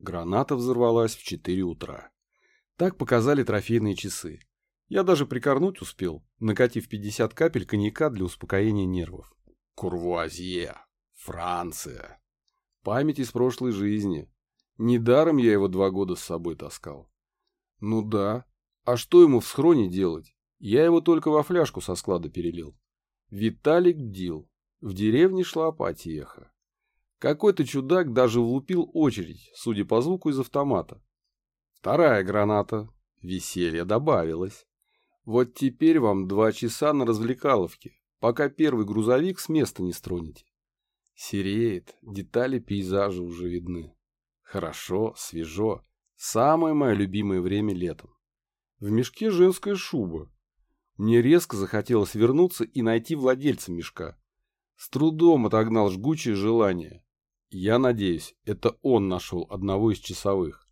Граната взорвалась в 4 утра. Так показали трофейные часы. Я даже прикорнуть успел, накатив 50 капель коньяка для успокоения нервов. Курвуазье. Франция. Память из прошлой жизни. Недаром я его два года с собой таскал. Ну да. А что ему в схроне делать? Я его только во фляжку со склада перелил. Виталик бдил. В деревне шла апатиеха. Какой-то чудак даже влупил очередь, судя по звуку из автомата. Вторая граната. Веселье добавилось. Вот теперь вам два часа на развлекаловке, пока первый грузовик с места не стронете. Сереет, детали пейзажа уже видны. Хорошо, свежо. Самое мое любимое время летом. В мешке женская шуба. Мне резко захотелось вернуться и найти владельца мешка. С трудом отогнал жгучее желание. Я надеюсь, это он нашел одного из часовых.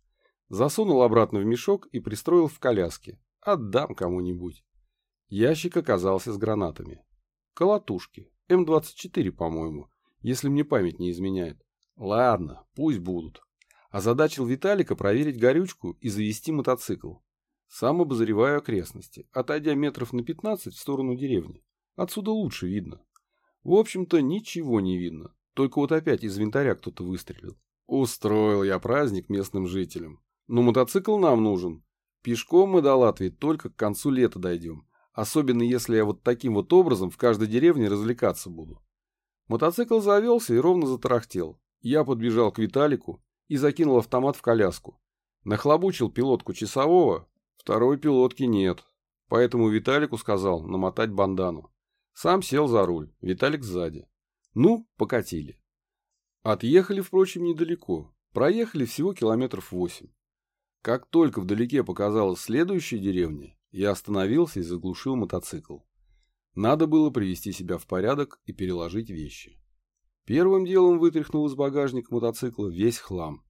Засунул обратно в мешок и пристроил в коляске. Отдам кому-нибудь. Ящик оказался с гранатами. Колотушки. М-24, по-моему, если мне память не изменяет. Ладно, пусть будут. Озадачил Виталика проверить горючку и завести мотоцикл. Сам обозреваю окрестности, отойдя метров на 15 в сторону деревни. Отсюда лучше видно. В общем-то, ничего не видно. Только вот опять из винтаря кто-то выстрелил. Устроил я праздник местным жителям. Но мотоцикл нам нужен. Пешком мы до Латвии только к концу лета дойдем, особенно если я вот таким вот образом в каждой деревне развлекаться буду. Мотоцикл завелся и ровно затарахтел. Я подбежал к Виталику и закинул автомат в коляску. Нахлобучил пилотку часового, второй пилотки нет, поэтому Виталику сказал намотать бандану. Сам сел за руль, Виталик сзади. Ну, покатили. Отъехали, впрочем, недалеко. Проехали всего километров восемь. Как только вдалеке показалась следующая деревня, я остановился и заглушил мотоцикл. Надо было привести себя в порядок и переложить вещи. Первым делом вытряхнул из багажника мотоцикла весь хлам.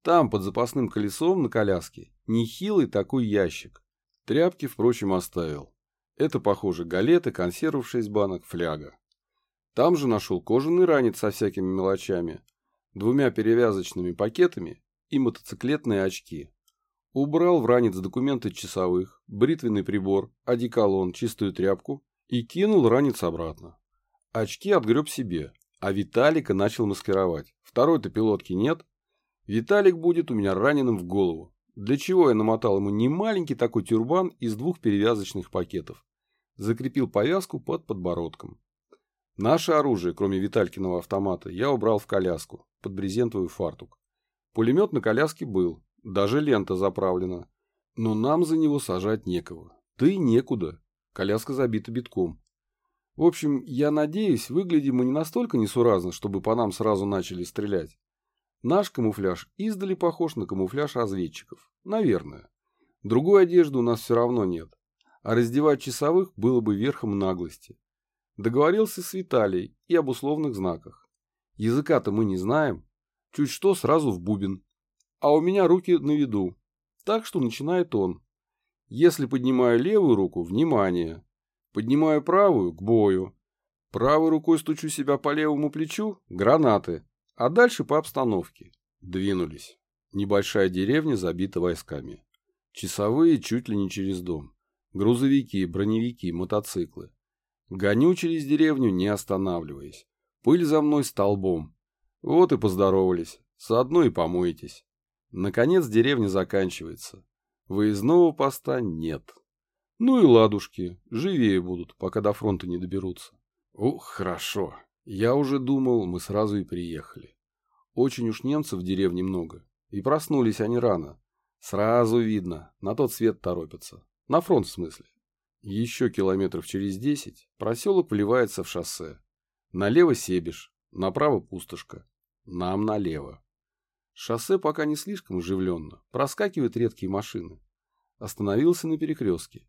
Там, под запасным колесом на коляске, нехилый такой ящик. Тряпки, впрочем, оставил. Это, похоже, галеты, консервов 6 банок, фляга. Там же нашел кожаный ранец со всякими мелочами, двумя перевязочными пакетами и мотоциклетные очки. Убрал в ранец документы часовых, бритвенный прибор, одеколон, чистую тряпку и кинул ранец обратно. Очки отгреб себе, а Виталика начал маскировать. Второй-то пилотки нет. Виталик будет у меня раненым в голову. Для чего я намотал ему не маленький такой тюрбан из двух перевязочных пакетов. Закрепил повязку под подбородком. Наше оружие, кроме Виталькиного автомата, я убрал в коляску, под брезентовый фартук. Пулемет на коляске был, даже лента заправлена. Но нам за него сажать некого. И некуда. Коляска забита битком. В общем, я надеюсь, выглядим мы не настолько несуразно, чтобы по нам сразу начали стрелять. Наш камуфляж издали похож на камуфляж разведчиков. Наверное. Другой одежды у нас все равно нет. А раздевать часовых было бы верхом наглости. Договорился с Виталией и об условных знаках. Языка-то мы не знаем, Чуть что, сразу в бубен. А у меня руки на виду. Так что начинает он. Если поднимаю левую руку – внимание. Поднимаю правую – к бою. Правой рукой стучу себя по левому плечу – гранаты. А дальше по обстановке. Двинулись. Небольшая деревня забита войсками. Часовые чуть ли не через дом. Грузовики, броневики, мотоциклы. Гоню через деревню, не останавливаясь. Пыль за мной столбом. Вот и поздоровались. Заодно и помоетесь. Наконец деревня заканчивается. Выездного поста нет. Ну и ладушки, живее будут, пока до фронта не доберутся. Ух, хорошо. Я уже думал, мы сразу и приехали. Очень уж немцев в деревне много. И проснулись они рано. Сразу видно, на тот свет торопятся. На фронт в смысле. Еще километров через десять проселок вливается в шоссе. Налево Себеж, направо пустошка. Нам налево. Шоссе пока не слишком оживленно. Проскакивают редкие машины. Остановился на перекрестке.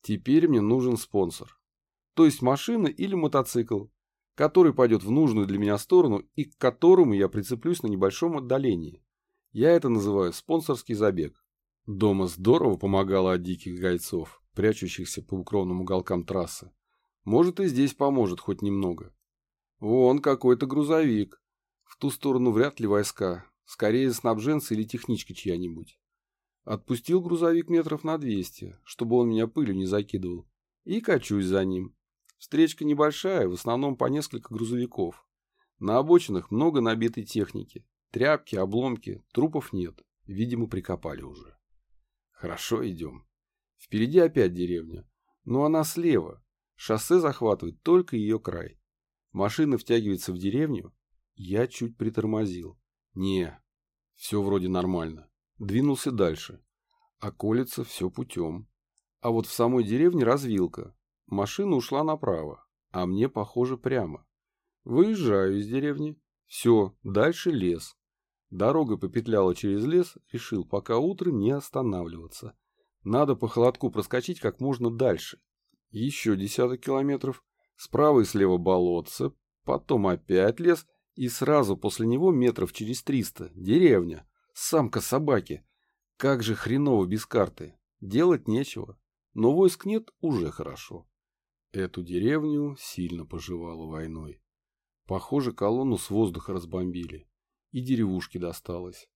Теперь мне нужен спонсор. То есть машина или мотоцикл, который пойдет в нужную для меня сторону и к которому я прицеплюсь на небольшом отдалении. Я это называю спонсорский забег. Дома здорово помогало от диких гайцов, прячущихся по укромным уголкам трассы. Может и здесь поможет хоть немного. Вон какой-то грузовик. В ту сторону вряд ли войска. Скорее снабженцы или техничка чья-нибудь. Отпустил грузовик метров на 200, чтобы он меня пылью не закидывал, и качусь за ним. Встречка небольшая, в основном по несколько грузовиков. На обочинах много набитой техники. Тряпки, обломки, трупов нет. Видимо, прикопали уже. Хорошо, идем. Впереди опять деревня. Но она слева. Шоссе захватывает только ее край. Машина втягивается в деревню. Я чуть притормозил. Не, все вроде нормально. Двинулся дальше. А колется все путем. А вот в самой деревне развилка. Машина ушла направо, а мне, похоже, прямо. Выезжаю из деревни. Все, дальше лес. Дорога попетляла через лес, решил пока утро не останавливаться. Надо по холодку проскочить как можно дальше. Еще десяток километров. Справа и слева болотце, потом опять лес, и сразу после него метров через триста деревня, самка собаки. Как же хреново без карты. Делать нечего. Но войск нет уже хорошо. Эту деревню сильно пожевала войной. Похоже, колонну с воздуха разбомбили. И деревушки досталось.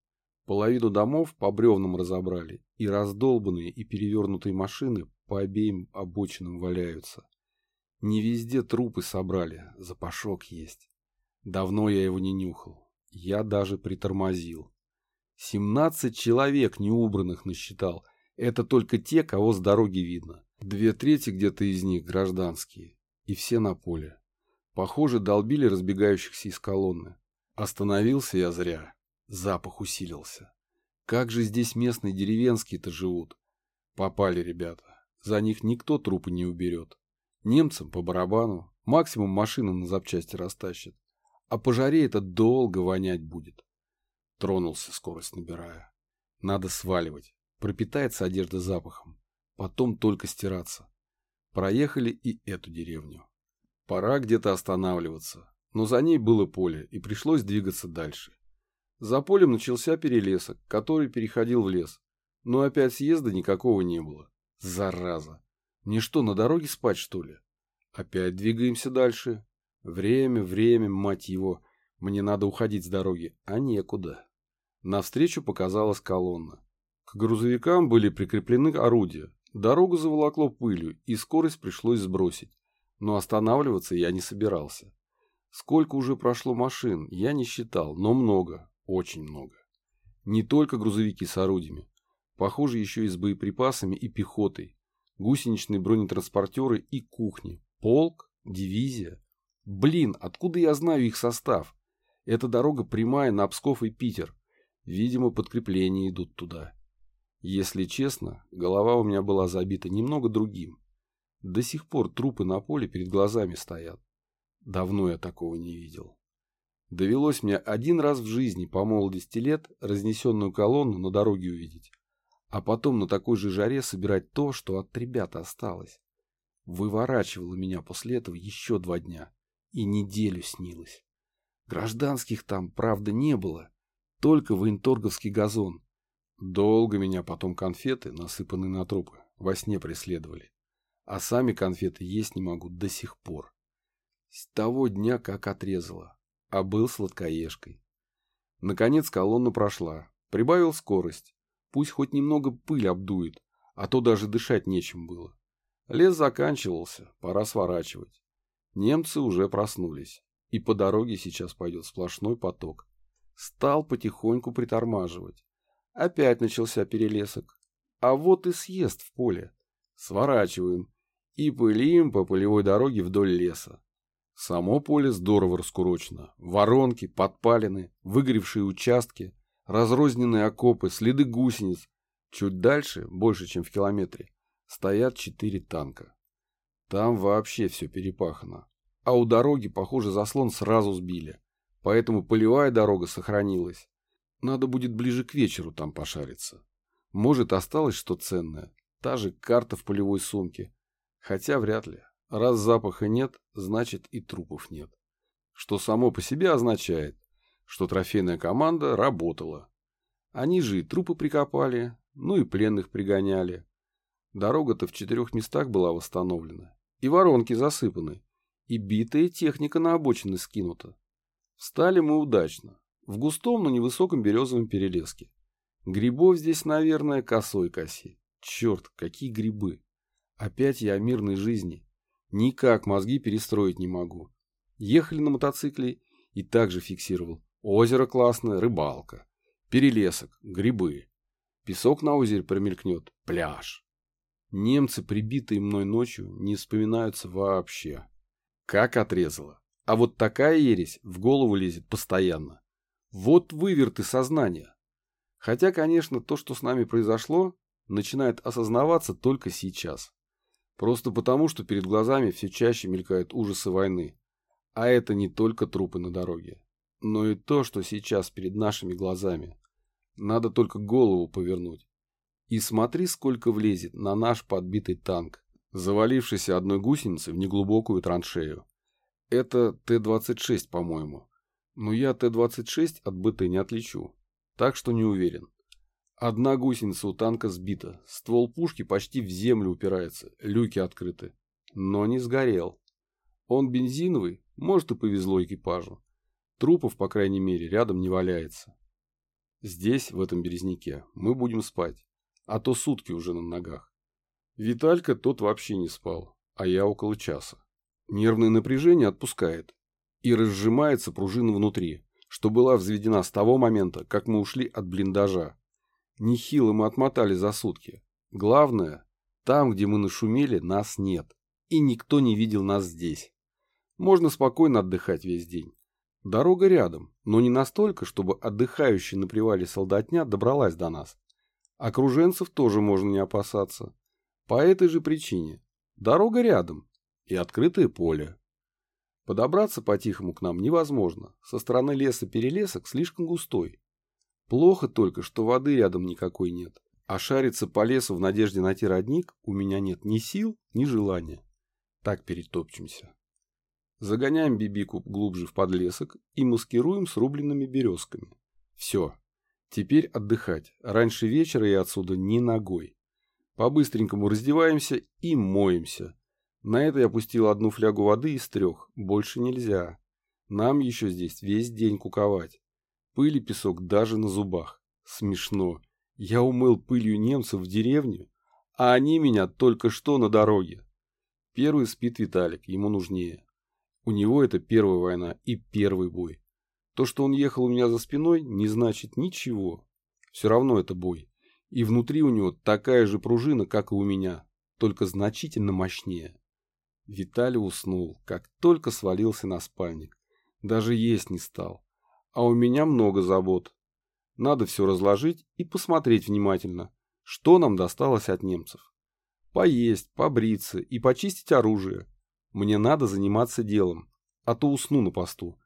Половину домов по бревнам разобрали, и раздолбанные и перевернутые машины по обеим обочинам валяются. Не везде трупы собрали, запашок есть. Давно я его не нюхал. Я даже притормозил. Семнадцать человек неубранных насчитал. Это только те, кого с дороги видно. Две трети где-то из них гражданские. И все на поле. Похоже, долбили разбегающихся из колонны. Остановился я зря. Запах усилился. Как же здесь местные деревенские-то живут? Попали ребята. За них никто трупы не уберет. Немцам по барабану. Максимум машину на запчасти растащат. А по жаре это долго вонять будет. Тронулся, скорость набирая. Надо сваливать. Пропитается одежда запахом. Потом только стираться. Проехали и эту деревню. Пора где-то останавливаться. Но за ней было поле, и пришлось двигаться дальше. За полем начался перелесок, который переходил в лес. Но опять съезда никакого не было. Зараза. Мне что, на дороге спать, что ли? Опять двигаемся дальше. Время, время, мать его. Мне надо уходить с дороги, а некуда. Навстречу показалась колонна. К грузовикам были прикреплены орудия. Дорогу заволокло пылью, и скорость пришлось сбросить. Но останавливаться я не собирался. Сколько уже прошло машин, я не считал, но много, очень много. Не только грузовики с орудиями. Похоже, еще и с боеприпасами и пехотой. Гусеничные бронетранспортеры и кухни. Полк? Дивизия? Блин, откуда я знаю их состав? Эта дорога прямая на Псков и Питер. Видимо, подкрепления идут туда. Если честно, голова у меня была забита немного другим. До сих пор трупы на поле перед глазами стоят. Давно я такого не видел. Довелось мне один раз в жизни по молодости лет разнесенную колонну на дороге увидеть, а потом на такой же жаре собирать то, что от ребят осталось. Выворачивало меня после этого еще два дня и неделю снилось. Гражданских там, правда, не было, только военторговский газон. Долго меня потом конфеты, насыпанные на трупы, во сне преследовали. А сами конфеты есть не могу до сих пор. С того дня как отрезала, а был сладкоежкой. Наконец колонна прошла, прибавил скорость. Пусть хоть немного пыль обдует, а то даже дышать нечем было. Лес заканчивался, пора сворачивать. Немцы уже проснулись, и по дороге сейчас пойдет сплошной поток. Стал потихоньку притормаживать. Опять начался перелесок. А вот и съезд в поле. Сворачиваем и пылим по полевой дороге вдоль леса. Само поле здорово раскурочено. Воронки, подпалины, выгоревшие участки, разрозненные окопы, следы гусениц. Чуть дальше, больше чем в километре, стоят четыре танка. Там вообще все перепахано. А у дороги, похоже, заслон сразу сбили. Поэтому полевая дорога сохранилась. Надо будет ближе к вечеру там пошариться. Может, осталось что ценное. Та же карта в полевой сумке. Хотя вряд ли. Раз запаха нет, значит и трупов нет. Что само по себе означает, что трофейная команда работала. Они же и трупы прикопали, ну и пленных пригоняли. Дорога-то в четырех местах была восстановлена и воронки засыпаны, и битая техника на обочины скинута. Встали мы удачно. в густом, но невысоком березовом перелеске. Грибов здесь, наверное, косой коси. Черт, какие грибы. Опять я о мирной жизни. Никак мозги перестроить не могу. Ехали на мотоцикле и также фиксировал. Озеро классное, рыбалка. Перелесок, грибы. Песок на озере промелькнет, пляж. Немцы, прибитые мной ночью, не вспоминаются вообще. Как отрезало. А вот такая ересь в голову лезет постоянно. Вот выверты сознания. Хотя, конечно, то, что с нами произошло, начинает осознаваться только сейчас. Просто потому, что перед глазами все чаще мелькают ужасы войны. А это не только трупы на дороге, но и то, что сейчас перед нашими глазами. Надо только голову повернуть. И смотри, сколько влезет на наш подбитый танк, завалившийся одной гусеницей в неглубокую траншею. Это Т-26, по-моему. Но я Т-26 от БТ не отличу, так что не уверен. Одна гусеница у танка сбита, ствол пушки почти в землю упирается, люки открыты. Но не сгорел. Он бензиновый, может и повезло экипажу. Трупов, по крайней мере, рядом не валяется. Здесь, в этом березняке, мы будем спать, а то сутки уже на ногах. Виталька тот вообще не спал, а я около часа. Нервное напряжение отпускает, и разжимается пружина внутри, что была взведена с того момента, как мы ушли от блиндажа. Нехило мы отмотали за сутки. Главное, там, где мы нашумели, нас нет, и никто не видел нас здесь. Можно спокойно отдыхать весь день. Дорога рядом, но не настолько, чтобы отдыхающая на привале солдатня добралась до нас. Окруженцев тоже можно не опасаться. По этой же причине. Дорога рядом и открытое поле. Подобраться по-тихому к нам невозможно. Со стороны леса перелесок слишком густой. Плохо только, что воды рядом никакой нет. А шариться по лесу в надежде найти родник у меня нет ни сил, ни желания. Так перетопчемся. Загоняем бибику глубже в подлесок и маскируем срубленными березками. Все. Теперь отдыхать. Раньше вечера я отсюда ни ногой. По-быстренькому раздеваемся и моемся. На это я опустил одну флягу воды из трех. Больше нельзя. Нам еще здесь весь день куковать. Пыль и песок даже на зубах. Смешно. Я умыл пылью немцев в деревню, а они меня только что на дороге. Первый спит Виталик, ему нужнее. У него это первая война и первый бой. То, что он ехал у меня за спиной, не значит ничего. Все равно это бой. И внутри у него такая же пружина, как и у меня, только значительно мощнее. Виталий уснул, как только свалился на спальник. Даже есть не стал. А у меня много забот. Надо все разложить и посмотреть внимательно, что нам досталось от немцев. Поесть, побриться и почистить оружие, мне надо заниматься делом, а то усну на посту.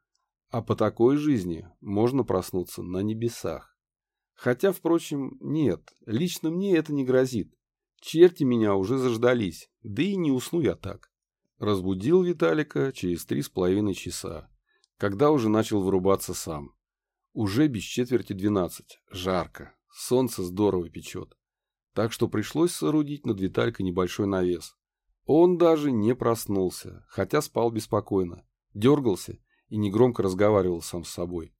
А по такой жизни можно проснуться на небесах. Хотя, впрочем, нет, лично мне это не грозит. Черти меня уже заждались, да и не усну я так. Разбудил Виталика через три с половиной часа, когда уже начал вырубаться сам. Уже без четверти двенадцать, жарко, солнце здорово печет. Так что пришлось соорудить над Виталькой небольшой навес. Он даже не проснулся, хотя спал беспокойно, дергался и негромко разговаривал сам с собой.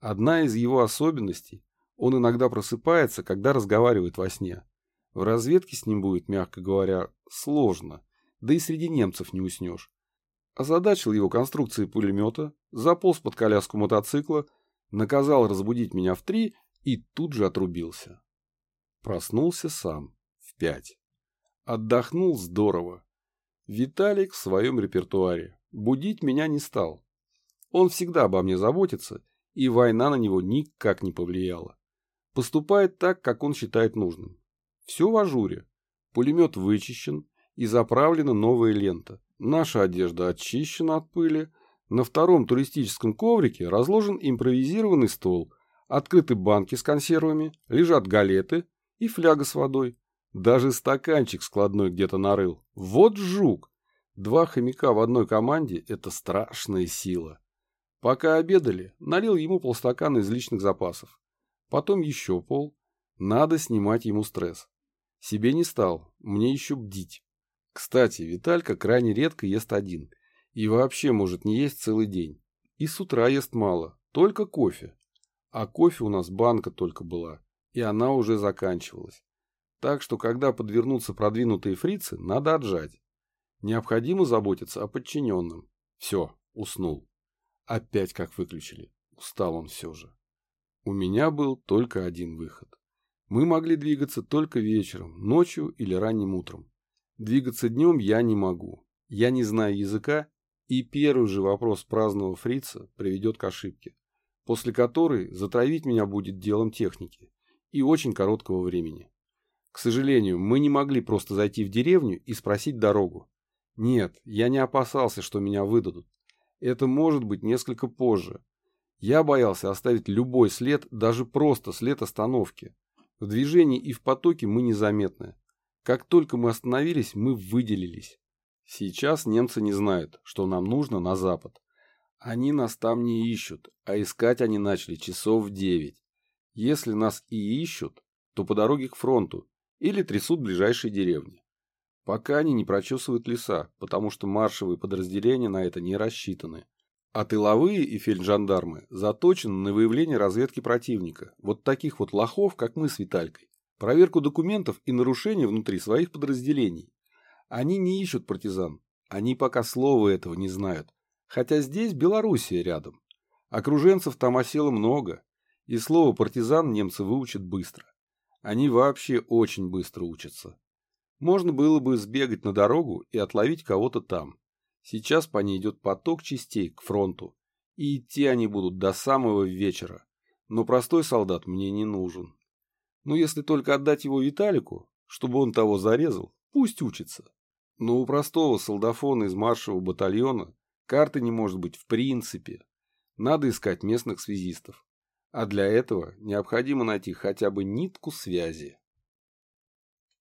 Одна из его особенностей – он иногда просыпается, когда разговаривает во сне. В разведке с ним будет, мягко говоря, сложно, да и среди немцев не уснешь. Озадачил его конструкцией пулемета, заполз под коляску мотоцикла, наказал разбудить меня в три и тут же отрубился. Проснулся сам в пять. Отдохнул здорово. Виталик в своем репертуаре. Будить меня не стал. Он всегда обо мне заботится, и война на него никак не повлияла. Поступает так, как он считает нужным. Все в ажуре. Пулемет вычищен и заправлена новая лента. Наша одежда очищена от пыли. На втором туристическом коврике разложен импровизированный стол. Открыты банки с консервами, лежат галеты и фляга с водой. Даже стаканчик складной где-то нарыл. Вот жук! Два хомяка в одной команде – это страшная сила. Пока обедали, налил ему полстакана из личных запасов. Потом еще пол. Надо снимать ему стресс. Себе не стал, мне еще бдить. Кстати, Виталька крайне редко ест один. И вообще может не есть целый день. И с утра ест мало, только кофе. А кофе у нас банка только была, и она уже заканчивалась. Так что, когда подвернутся продвинутые фрицы, надо отжать. Необходимо заботиться о подчиненном. Все, уснул. Опять как выключили. Устал он все же. У меня был только один выход. Мы могли двигаться только вечером, ночью или ранним утром. Двигаться днем я не могу. Я не знаю языка, и первый же вопрос праздного фрица приведет к ошибке, после которой затравить меня будет делом техники и очень короткого времени. К сожалению, мы не могли просто зайти в деревню и спросить дорогу. Нет, я не опасался, что меня выдадут. Это может быть несколько позже. Я боялся оставить любой след, даже просто след остановки. В движении и в потоке мы незаметны. Как только мы остановились, мы выделились. Сейчас немцы не знают, что нам нужно на запад. Они нас там не ищут, а искать они начали часов в девять. Если нас и ищут, то по дороге к фронту или трясут ближайшие деревни. Пока они не прочесывают леса, потому что маршевые подразделения на это не рассчитаны. А тыловые и фельджандармы заточены на выявление разведки противника, вот таких вот лохов, как мы с Виталькой, проверку документов и нарушения внутри своих подразделений. Они не ищут партизан, они пока слова этого не знают, хотя здесь Белоруссия рядом. Окруженцев там осело много, и слово партизан немцы выучат быстро. Они вообще очень быстро учатся. Можно было бы сбегать на дорогу и отловить кого-то там. Сейчас по ней идет поток частей к фронту, и идти они будут до самого вечера. Но простой солдат мне не нужен. Но если только отдать его Виталику, чтобы он того зарезал, пусть учится. Но у простого солдафона из маршевого батальона карты не может быть в принципе. Надо искать местных связистов. А для этого необходимо найти хотя бы нитку связи.